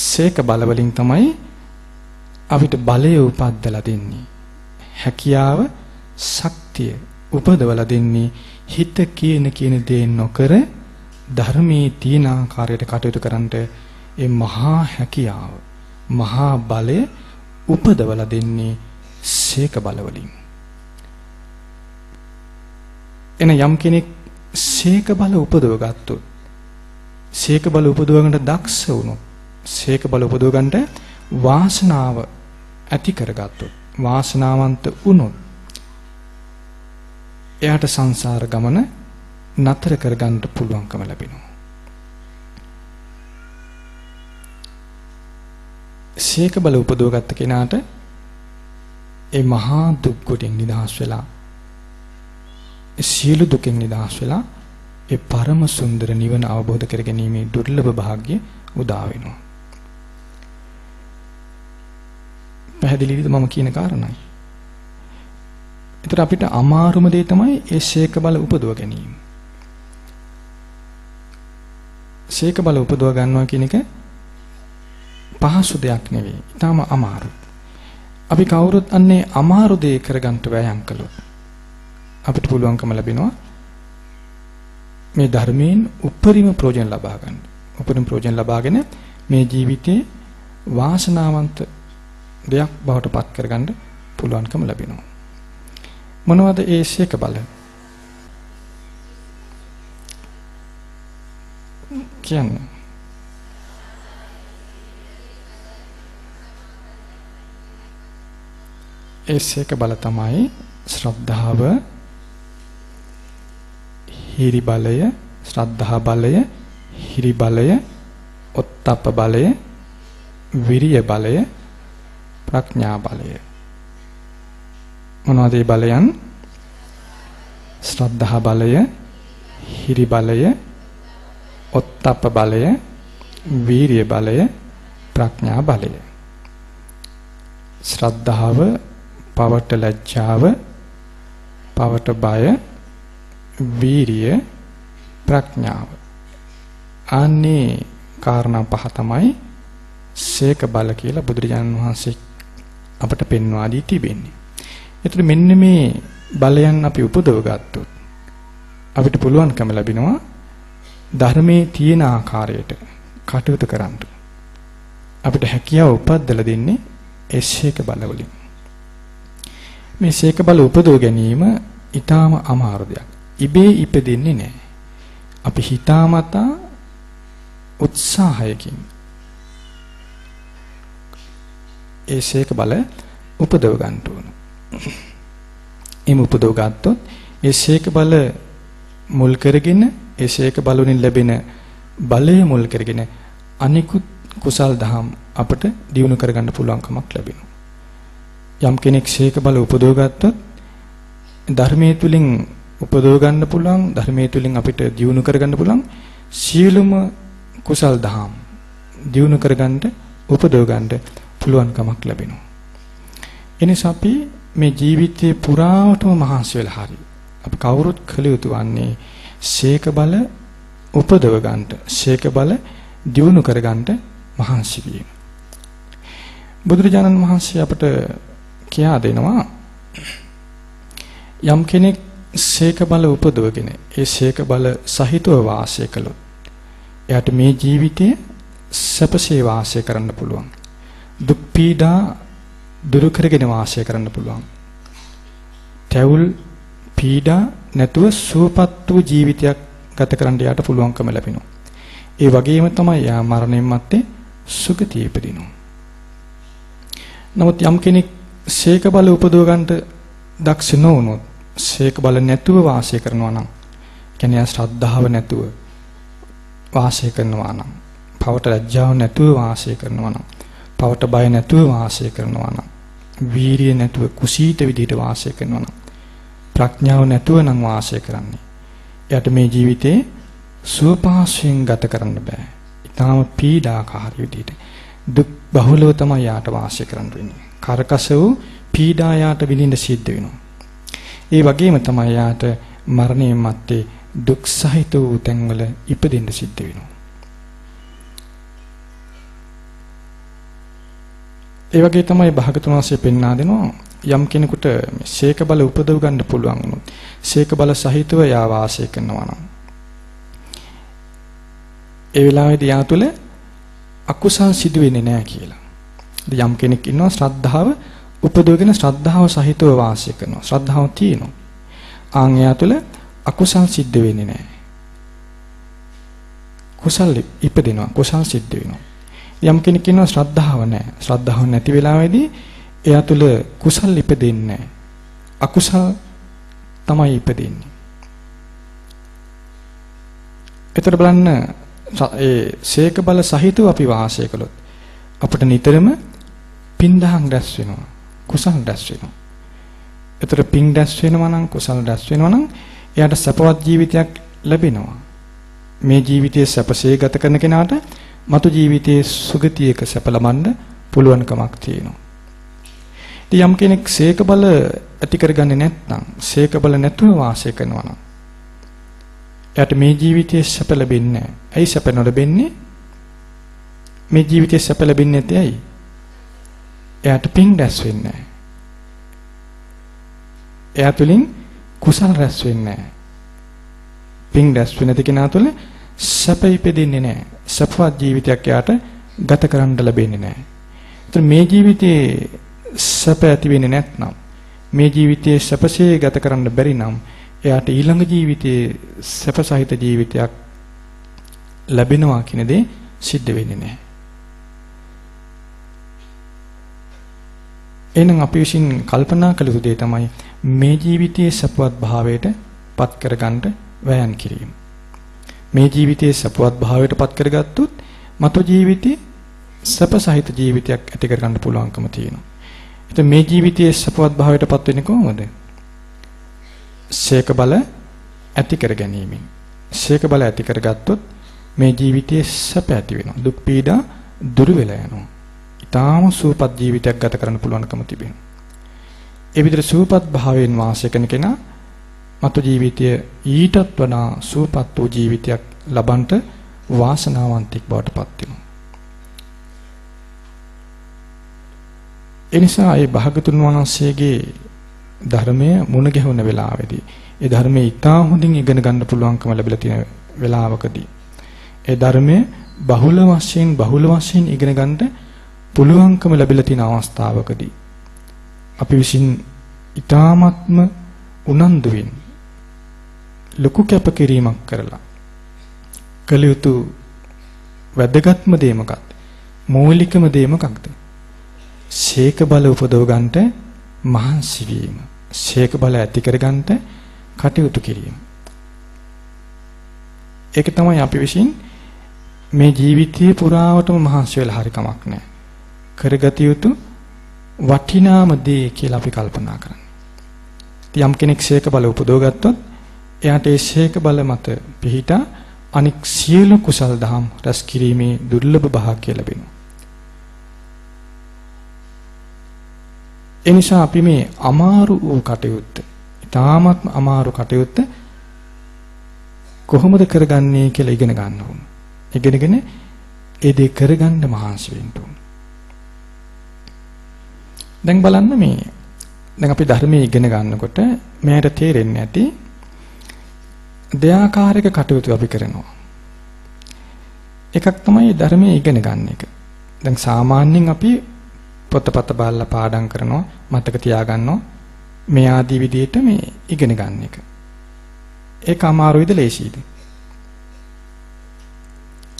සීක බල වලින් තමයි අපිට බලය උපද්දලා දෙන්නේ. හැකියාව, ශක්තිය උපදවලා දෙන්නේ හිත කියන කියන දේ නොකර ධර්මයේ තීන ආකාරයට කටයුතු කරන්නට ඒ මහා හැකියාව, මහා බලය උපදවලා දෙන්නේ සීක බල වලින්. එන යම් කෙනෙක් සීක බල උපදව ගත්තොත් සීක බල උපදව ගන්නට දක්ෂ වුණොත් සීක බල උපදව ගන්නට වාසනාව ඇති කරගත්තොත් වාසනාවන්ත වුණොත් එයාට සංසාර ගමන නතර කරගන්න පුළුවන්කම ලැබෙනවා. සීක බල උපදවගත්ත කෙනාට ඒ මහා දුක් කොටින් නිදහස් වෙලා සියලු දුකෙන් නිදහස් වෙලා ඒ පරම සුන්දර නිවන අවබෝධ කර ගැනීමේ දුර්ලභ භාග්‍ය උදා වෙනවා. පැහැදිලිද මම කියන කාරණයි? ඒතර අපිට අමාරුම දේ තමයි ඒ ශේක බල උපදව ගැනීම. ශේක බල උපදව ගන්නවා කියන එක පහසු දෙයක් නෙවෙයි. ඊටාම අමාරුයි. අපි කවුරුත් අන්නේ අමාරු දේ කරගන්න වෑයම් කළොත් අපිට පුළුවන්කම ලැබෙනවා මේ ධර්මයෙන් උපරිම ප්‍රයෝජන ලබා ගන්න. උපරිම ප්‍රයෝජන ලබාගෙන මේ ජීවිතේ වාසනාවන්ත දෙයක් බවට පත් කරගන්න පුළුවන්කම ලැබෙනවා. මොනවද ඒ ශේක බල? කියන්නේ ඒ ශේක බල තමයි ශ්‍රද්ධාව හිරි බලය, ශ්‍රද්ධා බලය, හිරි බලය, ඔත්තප්ප බලය, විරිය බලය, ප්‍රඥා බලය. මොනවද මේ බලයන්? ශ්‍රද්ධා බලය, හිරි බලය, ඔත්තප්ප බලය, වීරිය බලය, ප්‍රඥා බලය. ශ්‍රද්ධාව, පවට ලැජ්ජාව, පවට බය, වීරිය ප්‍රඥාව. අනේ කාරණා පහ තමයි සේක බල කියලා බුදුරජාණන් වහන්සේ අපට පෙන්වා දී තිබෙන්නේ. ඒතර මෙන්න මේ බලයන් අපි උපදව ගත්තොත් අපිට පුළුවන්කම ලැබෙනවා ධර්මයේ තියෙන ආකාරයට කටයුතු කරන්න. අපිට හැකියාව උපද්දලා දෙන්නේ ඒ ශේක බලවලින්. මේ ශේක බල උපදව ගැනීම ඊටාම අමාරු දෙයක්. ඉබේ ඉපදෙන්නේ නැහැ. අපි හිතාමතා උත්සාහයකින් ඒ ශේක බල උපදව ගන්න ඕන. එම් උපදව ගත්තොත් ඒ ශේක බල මුල් කරගෙන ඒ ශේක බලුණින් ලැබෙන බලය මුල් කරගෙන අනිකුත් කුසල් දහම් අපට දියුණු කරගන්න පුළුවන්කමක් ලැබෙනවා. යම් කෙනෙක් ශේක බල උපදව ගත්තොත් ධර්මයේ තුලින් උපදව ගන්න පුළුවන් ධර්මයේ තුලින් අපිට දියුණු කරගන්න පුළුවන් සීලුම කුසල් දහම් දියුණු කරගන්න උපදව ගන්න පුළුවන්කමක් ලැබෙනවා. එනිසා අපි මේ ජීවිතයේ පුරාවටම මහන්සි වෙලා හරි අපි කවුරුත් කළ යුතු වන්නේ ශේක බල උපදව ගන්නට ශේක බල දියුණු කරගන්න මහන්සි වීම. බුදුරජාණන් වහන්සේ අපට කියා දෙනවා යම් කෙනෙක් ශේක බල උපදවගෙන ඒ ශේක බල සහිතව වාසය කළොත් එයාට මේ ජීවිතයේ සැපසේ වාසය කරන්න පුළුවන්. දුක් පීඩා දුරු කරගෙන වාසය කරන්න පුළුවන්. තැවුල් පීඩා නැතුව සුවපත් වූ ජීවිතයක් ගත කරන්න යාට පුළුවන්කම ලැබෙනවා. ඒ වගේම තමයි යා මරණයන් මත්තේ සුගතිය ඉපදිනවා. නමුත් යම් කෙනෙක් ශේක බල උපදව ගන්නට දක්ෂ නොවුනොත් ශේක බල නැතුව වාසය කරනවා නම් කියන්නේ ශ්‍රද්ධාව නැතුව වාසය කරනවා නම් පවට ලැජ්ජාව නැතුව වාසය කරනවා නම් පවට බය නැතුව වාසය කරනවා නම් වීරිය නැතුව කුසීත විදිහට වාසය කරනවා නම් ප්‍රඥාව නැතුව නම් වාසය කරන්නේ එයාට මේ ජීවිතේ සුවපහසුවෙන් ගත කරන්න බෑ. ඊටාම පීඩාකාරී විදිහට දුක් බහුලව තමයි යාට වාසය කරන්න වෙන්නේ. කරකස වූ පීඩා යාට විඳින්න සිද්ධ වෙනවා. ඒ වගේම තමයි යාට මරණයන් මැත්තේ දුක් සහිත වූ තැන්වල ඉපදෙන්න සිද්ධ වෙනවා. ඒ වගේ තමයි භාගතුන් වහන්සේ පෙන්වා දෙනවා යම් කෙනෙකුට ශේක බල උපදව ගන්න පුළුවන් වුණොත් ශේක බල සහිතව යා වාසය කරනවා නම් ඒ වෙලාවේදී යා තුළ අකුසල් සිදු වෙන්නේ නැහැ කියලා. යම් කෙනෙක් ඉන්නවා ශ්‍රද්ධාව උපදවගෙන ශ්‍රද්ධාව සහිතව වාසය කරනවා. ශ්‍රද්ධාව තියෙනවා. ආන් එයා තුළ අකුසල් සිද්ධ වෙන්නේ නැහැ. කුසල් ඉපදෙනවා. කුසල් සිද්ධ වෙනවා. යම් කෙනෙක් ඉන්නවා ශ්‍රද්ධාව නැහැ. ශ්‍රද්ධාව නැති වෙලාවේදී එයා තුළ කුසල් ඉපදෙන්නේ නැහැ. අකුසල් තමයි ඉපදෙන්නේ. එතකොට බලන්න ඒ ශේක බල සහිතව අපි වාසය කළොත් අපිට නිතරම පින්දහම් රැස් වෙනවා. කුසල් රැස් වෙනවා. ඒතර පින් රැස් වෙනවා නම් කුසල් රැස් වෙනවා නම් එයාට සපවත් ජීවිතයක් ලැබෙනවා. මේ ජීවිතයේ සැපසේ ගත කරන කෙනාට මතු ජීවිතයේ සුගතියක සැප ලබන්න පුළුවන්කමක් තියෙනවා. ඉතින් යම් කෙනෙක් සීක බල ඇති කරගන්නේ නැත්නම් සීක බල නැතුව වාසය කරනවා නම් එයාට මේ ජීවිතයේ සැප ලැබෙන්නේ නැහැ. ඇයි සැප නොලැබෙන්නේ? මේ ජීවිතයේ සැප ලැබෙන්නේ නැත්තේ ඇයි? එයාට පින් රැස් වෙන්නේ නැහැ. එයා තුලින් කුසල රැස් වෙන්නේ නැහැ. පින් රැස් වෙන නැති කෙනා තුළ සැප ඉපෙදෙන්නේ නැහැ. සපවත් ජීවිතයක් එයාට ගත කරන්න ලැබෙන්නේ නැහැ. ඒතර මේ ජීවිතයේ සැප ඇති වෙන්නේ නැත්නම් මේ ජීවිතයේ සැපසේ ගත කරන්න බැරි නම් එයාට ඊළඟ ජීවිතයේ සැප සහිත ජීවිතයක් ලැබෙනවා කියන දේ සිද්ධ වෙන්නේ නැහැ. එහෙනම් අපි විසින් කල්පනා කළ යුතු දේ තමයි මේ ජීවිතයේ සපවත් භාවයට පත් කරගන්න වෑයම් කිරීම. මේ ජීවිතයේ සපවත් භාවයට පත් කරගත්තොත් මතු ජීවිතේ සප සහිත ජීවිතයක් ඇති කරගන්න පුළුවන්කම තියෙනවා. ඉතින් මේ ජීවිතයේ සපවත් භාවයට පත් වෙන්නේ කොහොමද? ශේක බල ඇති කර ගැනීමෙන්. ශේක බල ඇති කරගත්තොත් මේ ජීවිතයේ සැප ඇති වෙනවා. දුක් පීඩා දුරු වෙලා යනවා. ඊටාම සූපත් ජීවිතයක් ගත කරන්න පුළුවන්කම තිබෙනවා. ඒ විදිහට සූපත් භාවයෙන් වාසය කරන කෙනා මතු ජීවිතය ඊටත් වඩා සූපත් වූ ජීවිතයක් ලබන්නට වාසනාවන්තෙක් බවට පත් වෙනවා. එනිසා ඒ භාගතුන් වහන්සේගේ ධර්මය මුණ ගැහුණ වෙලාවේදී ඒ ධර්මයේ ඊටා හොඳින් ඉගෙන ගන්න පුළුවන්කම ලැබිලා තියෙන වෙලාවකදී ඒ ධර්මයේ බහුල වශයෙන් බහුල වශයෙන් ඉගෙන ගන්නට පුළුවන්කම ලැබිලා තියෙන අවස්ථාවකදී අපි විසින් ඊ타ත්ම උනන්දුවෙන් ලොකු කැපකිරීමක් කරලා කළ යුතු වැදගත්ම දේ මොකක්ද? මූලිකම දේ මොකක්ද? ශේක බල උපදව ගන්නට මහන්සි වීම. ශේක බල ඇති කර ගන්නට කටයුතු කිරීම. ඒක තමයි අපි විසින් මේ ජීවිතයේ පුරාවටම මහන්සි වෙලා හරි කමක් නැහැ. කරගත යුතු වටිනාම දේ කියලා අපි කල්පනා කරන්නේ. යම් කෙනෙක් ශේක බල උපදව ගත්තොත් එයාට ඒ ශේක බල මත පිහිටා අනික් සියලු කුසල් දහම් රැස් කිරීමේ දුර්ලභ භාග්‍ය ලැබෙනවා. එනිසා අපි මේ අමාරු වූ කටයුත්ත, ඊටාත්ම අමාරු කටයුත්ත කොහොමද කරගන්නේ කියලා ඉගෙන ගන්න ඕන. ඉගෙනගෙන ඒ දේ කරගන්න මහන්සි වෙන්න ඕන. දැන් බලන්න මේ දැන් අපි ධර්මයේ ඉගෙන ගන්නකොට මෙයට තේරෙන්නේ නැති දෙආකාරයක කටයුතු අපි කරනවා. එකක් තමයි ධර්මයේ ඉගෙන ගන්න එක. දැන් සාමාන්‍යයෙන් අපි පොතපත බලලා පාඩම් කරනවා මතක තියාගන්නවා මේ ආදී විදිහට මේ ඉගෙන ගන්න එක. ඒක අමාරුයිද ලේසියිද?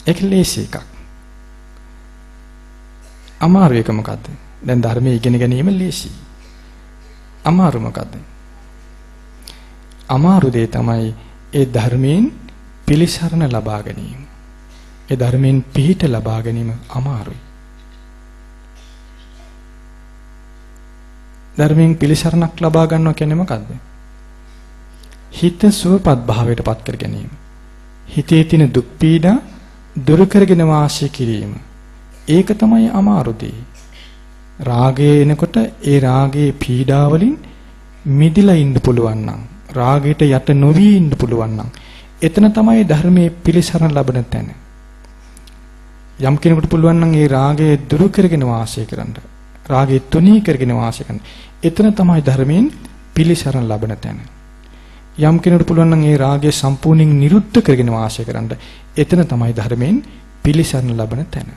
ඒක ලේසි එකක්. අමාරු එක මොකද්ද? දැන් ධර්මයේ ඉගෙන ගැනීම ලේසියි. අමාරු මොකද්ද? අමාරු දේ තමයි ඒ ධර්මයෙන් පිළිසරණ ලබා ගැනීම. ඒ ධර්මයෙන් පිහිට ලබා ගැනීම අමාරුයි. ධර්මයෙන් පිළිසරණක් ලබා ගන්නවා කියන්නේ මොකද්ද? හිත සුවපත් භාවයට පත් කර ගැනීම. හිතේ තියෙන දුක් පීඩා දුරු කරගෙන වාසය කිරීම. ඒක තමයි අමාරු දේ. රාගය එනකොට ඒ රාගයේ පීඩා වලින් මිදිලා ඉන්න පුළුවන් නම් රාගයට යට නොවි ඉන්න පුළුවන් නම් එතන තමයි ධර්මයේ පිළිසරණ ලබන තැන. යම් කෙනෙකුට පුළුවන් නම් ඒ රාගය දුරු කරගෙන වාසය කරන්න. රාගය තුනී කරගෙන වාසය කරන. එතන තමයි ධර්මයෙන් පිළිසරණ ලබන තැන. යම් කෙනෙකුට පුළුවන් නම් ඒ රාගය සම්පූර්ණයෙන් නිරුද්ධ කරගෙන වාසය කරන්න. එතන තමයි ධර්මයෙන් පිළිසරණ ලබන තැන.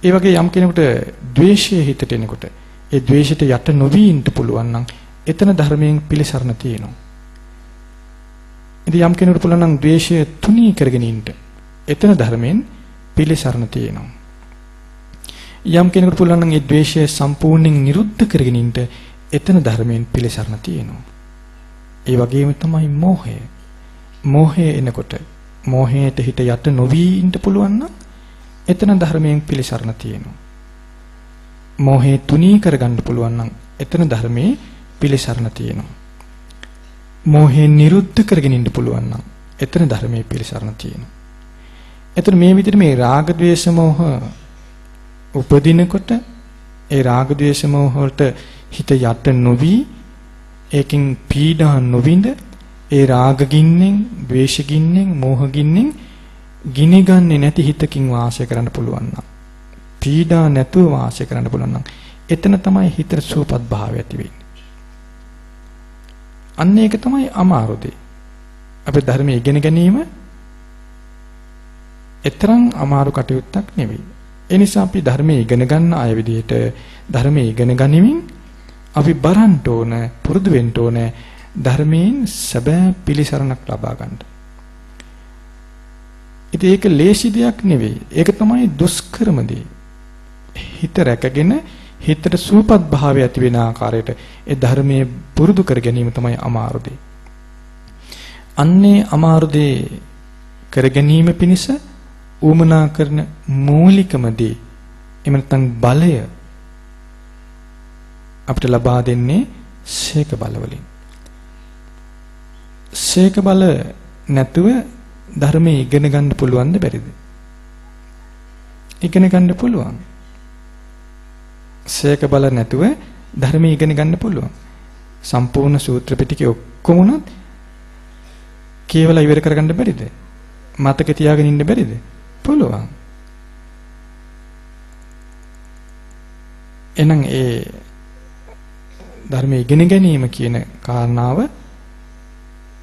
ඒ වගේ යම් කෙනෙකුට ද්වේෂය හිතට එනකොට ඒ ද්වේෂයට යට නොවී ඉන්න පුළුවන් නම් එතන ධර්මයෙන් පිළිසරණ තියෙනවා. ඉතින් යම් කෙනෙකුට පුළුවන් නම් ද්වේෂය තුනී කරගෙන ඉන්න. එතන ධර්මයෙන් පිළිසරණ තියෙනවා. යම් කෙනෙකුට පුළුවන් නම් ඒ ද්වේෂය සම්පූර්ණයෙන් නිරුද්ධ කරගෙන ඉන්න එතන ධර්මයෙන් පිළිසරණ තියෙනවා. ඒ වගේම තමයි මෝහය. මෝහය එනකොට මෝහයට හිත යට නොවී ඉන්න පුළුවන් නම් එතන ධර්මයෙන් පිළිසරණ තියෙනවා. මෝහේ තුනී කරගන්න පුළුවන් නම් එතන ධර්මයේ පිළිසරණ තියෙනවා. මෝහයෙන් නිරුද්ධ කරගෙන ඉන්න පුළුවන් නම් එතන ධර්මයේ පිළිසරණ තියෙනවා. එතන මේ විදිහට මේ රාග ద్వේෂ මෝහ උපදිනකොට ඒ රාග ద్వේෂ මෝහ වලට හිත යට නොවි ඒකින් පීඩා නොවිඳ ඒ රාග ගින්නෙන්, ద్వේෂ ගින්නෙන්, මෝහ ගින්නෙන් ගිනිගන්නේ නැති හිතකින් වාසය කරන්න පුළුවන් නම් පීඩා නැතුව වාසය කරන්න පුළුවන් නම් එතන තමයි හිතේ සුවපත් භාවය ඇති වෙන්නේ. අන්න ඒක තමයි අමාරු දෙය. අපි ධර්මයේ ඉගෙන ගැනීම එතරම් අමාරු කටයුත්තක් නෙවෙයි. ඒ නිසා අපි ධර්මයේ ඉගෙන ගන්න අය විදිහට ධර්මයේ ඉගෙන ගනිමින් අපි බරන්න ඕන පුරුදු වෙන්න ඕන ධර්මයෙන් සැබෑ පිළිසරණක් ලබා ගන්න. ඉතින් ඒක ලේසි දෙයක් නෙවෙයි. ඒක තමයි දුෂ්කරම දේ. හිත රැකගෙන හිතට සූපත් භාවය ඇති වෙන ආකාරයට ඒ ධර්මයේ පුරුදු කර ගැනීම තමයි අමාරු දේ. අන්නේ අමාරු දේ කර ගැනීම පිණිස ඌමනා කරන මූලිකම දේ එහෙම නැත්නම් බලය අපිට ලබා දෙන්නේ ශේක බල වලින්. ශේක බල නැතුව ධර්මයේ ඉගෙන ගන්න පුළුවන්ද බැරිද? ඉගෙන ගන්න පුළුවන්. ශේක බල නැතුව ධර්මයේ ඉගෙන ගන්න පුළුවන්. සම්පූර්ණ සූත්‍ර පිටකේ ඔක්කොම උනත් කියවලා ඉවර කරගන්න බැරිද? මතක තියාගෙන ඉන්න බැරිද? පුළුවන්. එහෙනම් ඒ ධර්මයේ ඉගෙන ගැනීම කියන කාරණාව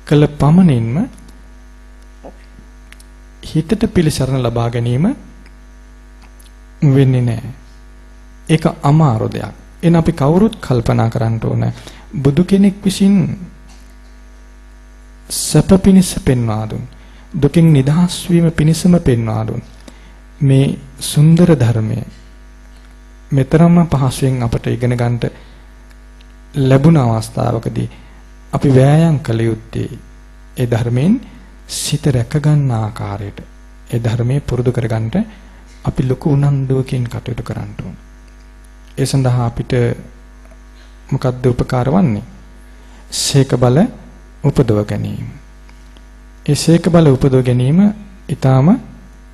කළ පමණින්ම හිතට පිළිසරණ ලබා ගැනීම වෙන්නේ නැහැ. ඒක අමාරු දෙයක්. එන අපි කවුරුත් කල්පනා කරන්න ඕන බුදු කෙනෙක් විසින් සැප පිණිස පෙන්වා දුන්. දුකින් නිදහස් වීම පිණිසම පෙන්වා දුන්. මේ සුන්දර ධර්මය මෙතරම් පහසුවෙන් අපට ඉගෙන ගන්නට ලැබුණ අවස්ථාවකදී අපි වෑයම් කළ යුත්තේ ඒ ධර්මයෙන් සිත රැක ගන්න ආකාරයට. ඒ ධර්මයේ පුරුදු කරගන්නට අපි ලොකු උනන්දුවකින් කටයුතු කරන්න ඕනේ. ඒ සඳහා අපිට මොකද්ද උපකාර වන්නේ? ශේක බල උපදව ගැනීම. ඒ ශේක බල උපදව ගැනීම ඊටාම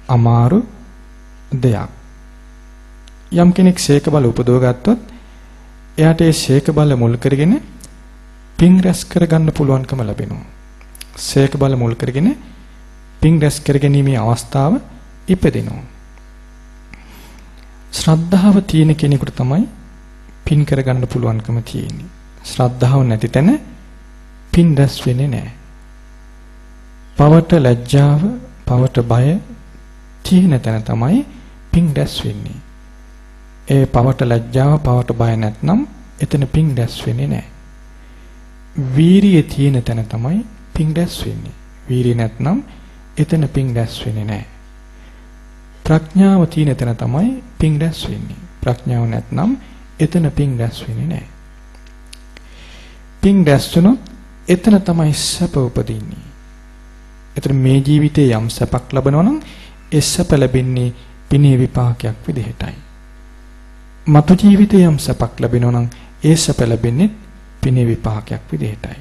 අමාරු දෙයක්. යම් කෙනෙක් ශේක බල උපදව ගත්තොත් එයාට ඒ ශේක බල මුල් කරගෙන පින් රැස් කරගන්න පුළුවන්කම ලැබෙනවා. ශේක බල මුල් කරගෙන පින් රැස් කරගැනීමේ අවස්ථාව ඉපදෙනවා. ශ්‍රද්ධාව තියෙන කෙනෙකුට තමයි පින් කරගන්න පුළුවන්කම තියෙන්නේ. ශ්‍රද්ධාව නැති තැන පින් දැස් වෙන්නේ නැහැ. පවට ලැජ්ජාව, පවට බය තියෙන තැන තමයි පින් දැස් වෙන්නේ. ඒ පවට ලැජ්ජාව, පවට බය නැත්නම් එතන පින් දැස් වෙන්නේ නැහැ. වීරිය තියෙන තැන තමයි පින් දැස් වෙන්නේ. වීරිය නැත්නම් එතන පින් දැස් වෙන්නේ නැහැ. ප්‍රඥාව තියෙන තැන තමයි පිං දැස් වෙන්නේ. ප්‍රඥාව නැත්නම් එතන පිං දැස් වෙන්නේ නැහැ. පිං දැස් වුණොත් එතන තමයි සැප උපදින්නේ. එතන මේ ජීවිතේ යම් සැපක් ලබනවා නම් ඒ සැප ලැබෙන්නේ පිනේ විපාකයක් විදිහටයි. මතු ජීවිතේ යම් සැපක් ලැබෙනවා නම් ඒ සැප ලැබෙන්නේ පිනේ විපාකයක් විදිහටයි.